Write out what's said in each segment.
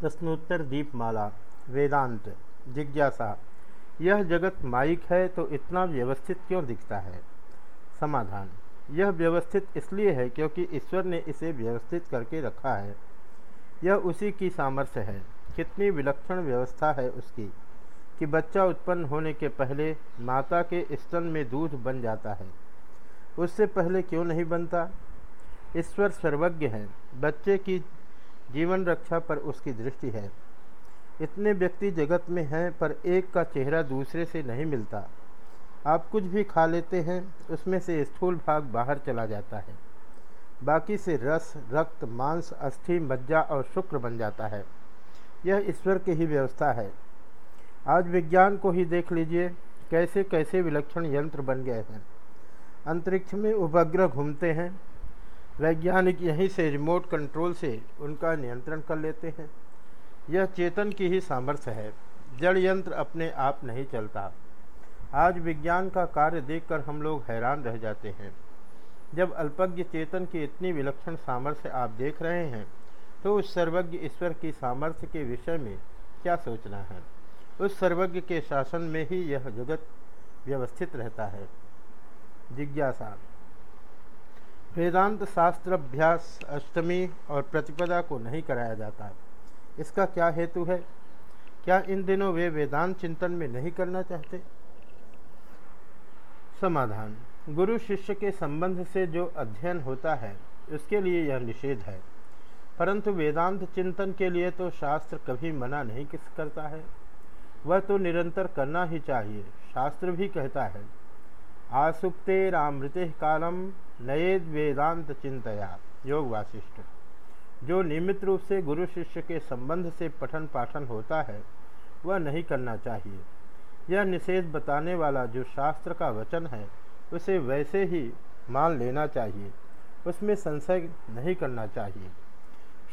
प्रश्नोत्तर दीपमाला, वेदांत, जिज्ञासा। यह जगत माइक है तो इतना व्यवस्थित क्यों दिखता है? समाधान। यह व्यवस्थित इसलिए है क्योंकि ईश्वर ने इसे व्यवस्थित करके रखा है। यह उसी की सामर्थ्य है। कितनी विलक्षण व्यवस्था है उसकी कि बच्चा उत्पन्न होने के पहले माता के स्तन में दूध बन जाता है। उससे पहले क्यों नहीं बनता? ईश्वर सर्वज्ञ है। बच्चे की जीवन रक्षा पर उसकी दृष्टि है। इतने व्यक्ति जगत में हैं, पर एक का चेहरा दूसरे से नहीं मिलता। आप कुछ भी खा लेते हैं, उसमें से स्थूल भाग बाहर चला जाता है। बाकी से रस, रक्त, मांस, अस्थि, मज्जा और शुक्र बन जाता है। यह ईश्वर की ही व्यवस्था है। आज विज्ञान को ही देख लीजिए कैसे कैसे विलक्षण यंत्र बन गए हैं। अंतरिक्ष में उपग्रह घूमते हैं वैज्ञानिक यहीं से रिमोट कंट्रोल से उनका नियंत्रण कर लेते हैं। यह चेतन की ही सामर्थ्य है। जड़ यंत्र अपने आप नहीं चलता। आज विज्ञान का कार्य देखकर हम लोग हैरान रह जाते हैं। जब अल्पज्ञ चेतन की इतनी विलक्षण सामर्थ्य आप देख रहे हैं तो उस सर्वज्ञ ईश्वर की सामर्थ्य के विषय में क्या सोचना है? उस सर्वज्ञ के शासन में ही यह जगत व्यवस्थित रहता है। जिज्ञासा वेदांत शास्त्राभ्यास अष्टमी और प्रतिपदा को नहीं कराया जाता। इसका क्या हेतु है? क्या इन दिनों वे वेदांत चिंतन में नहीं करना चाहते? समाधान। गुरु शिष्य के संबंध से जो अध्ययन होता है, उसके लिए यह निषेध है। परंतु वेदांत चिंतन के लिए तो शास्त्र कभी मना नहीं किस, करता है। वह तो निरंतर करना ही चाहिए, शास्त्र भी कहता है। आसुप्ते रामृत कालम नएद वेदांत चिंतया योग वासिष्ठ। जो नियमित रूप से गुरु शिष्य के संबंध से पठन पाठन होता है, वह नहीं करना चाहिए। यह निषेध बताने वाला जो शास्त्र का वचन है, उसे वैसे ही मान लेना चाहिए। उसमें संशय नहीं करना चाहिए।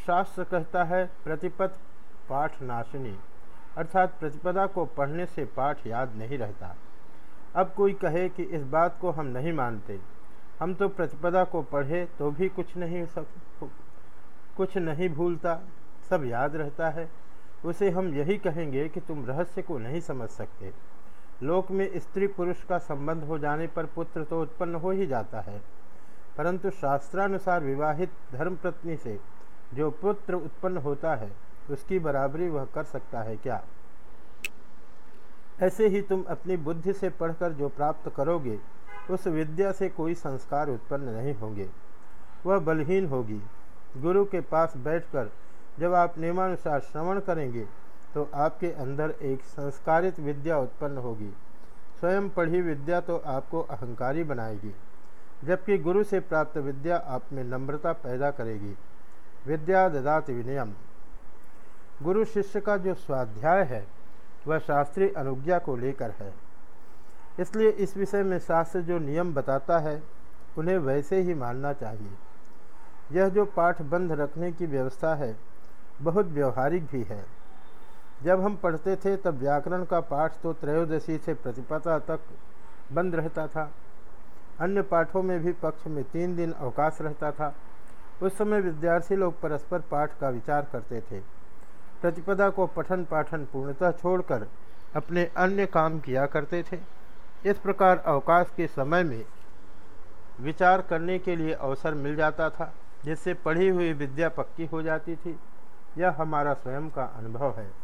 शास्त्र कहता है, प्रतिपद पाठ नाशनी। अर्थात प्रतिपदा को पढ़ने से पाठ याद नहीं रहता। अब कोई कहे कि इस बात को हम नहीं मानते। हम तो प्रतिपदा को पढ़े तो भी कुछ नहीं सब, कुछ नहीं भूलता, सब याद रहता है। उसे हम यही कहेंगे कि तुम रहस्य को नहीं समझ सकते। लोक में स्त्री पुरुष का संबंध हो जाने पर पुत्र तो उत्पन्न हो ही जाता है। परंतु शास्त्रानुसार विवाहित धर्मपत्नी से जो पुत्र उत्पन्न होता है, उसकी बराबरी वह कर सकता है क्या? ऐसे ही तुम अपनी बुद्धि से पढ़कर जो प्राप्त करोगे, उस विद्या से कोई संस्कार उत्पन्न नहीं होंगे। वह बलहीन होगी। गुरु के पास बैठकर जब आप नियमानुसार श्रवण करेंगे तो आपके अंदर एक संस्कारित विद्या उत्पन्न होगी। स्वयं पढ़ी विद्या तो आपको अहंकारी बनाएगी, जबकि गुरु से प्राप्त विद्या आप में नम्रता पैदा करेगी। विद्या ददात विनयम। गुरु शिष्य का जो स्वाध्याय है वह शास्त्रीय अनुज्ञा को लेकर है। इसलिए इस विषय में शास्त्र जो नियम बताता है, उन्हें वैसे ही मानना चाहिए। यह जो पाठ बंद रखने की व्यवस्था है, बहुत व्यवहारिक भी है। जब हम पढ़ते थे, तब व्याकरण का पाठ तो त्रयोदशी से प्रतिपदा तक बंद रहता था। अन्य पाठों में भी पक्ष में तीन दिन अवकाश रहता था। उस समय विद्यार्थी लोग परस्पर पाठ का विचार करते थे। प्रतिपदा को पठन पाठन पूर्णतः छोड़कर अपने अन्य काम किया करते थे। इस प्रकार अवकाश के समय में विचार करने के लिए अवसर मिल जाता था, जिससे पढ़ी हुई विद्या पक्की हो जाती थी। यह हमारा स्वयं का अनुभव है।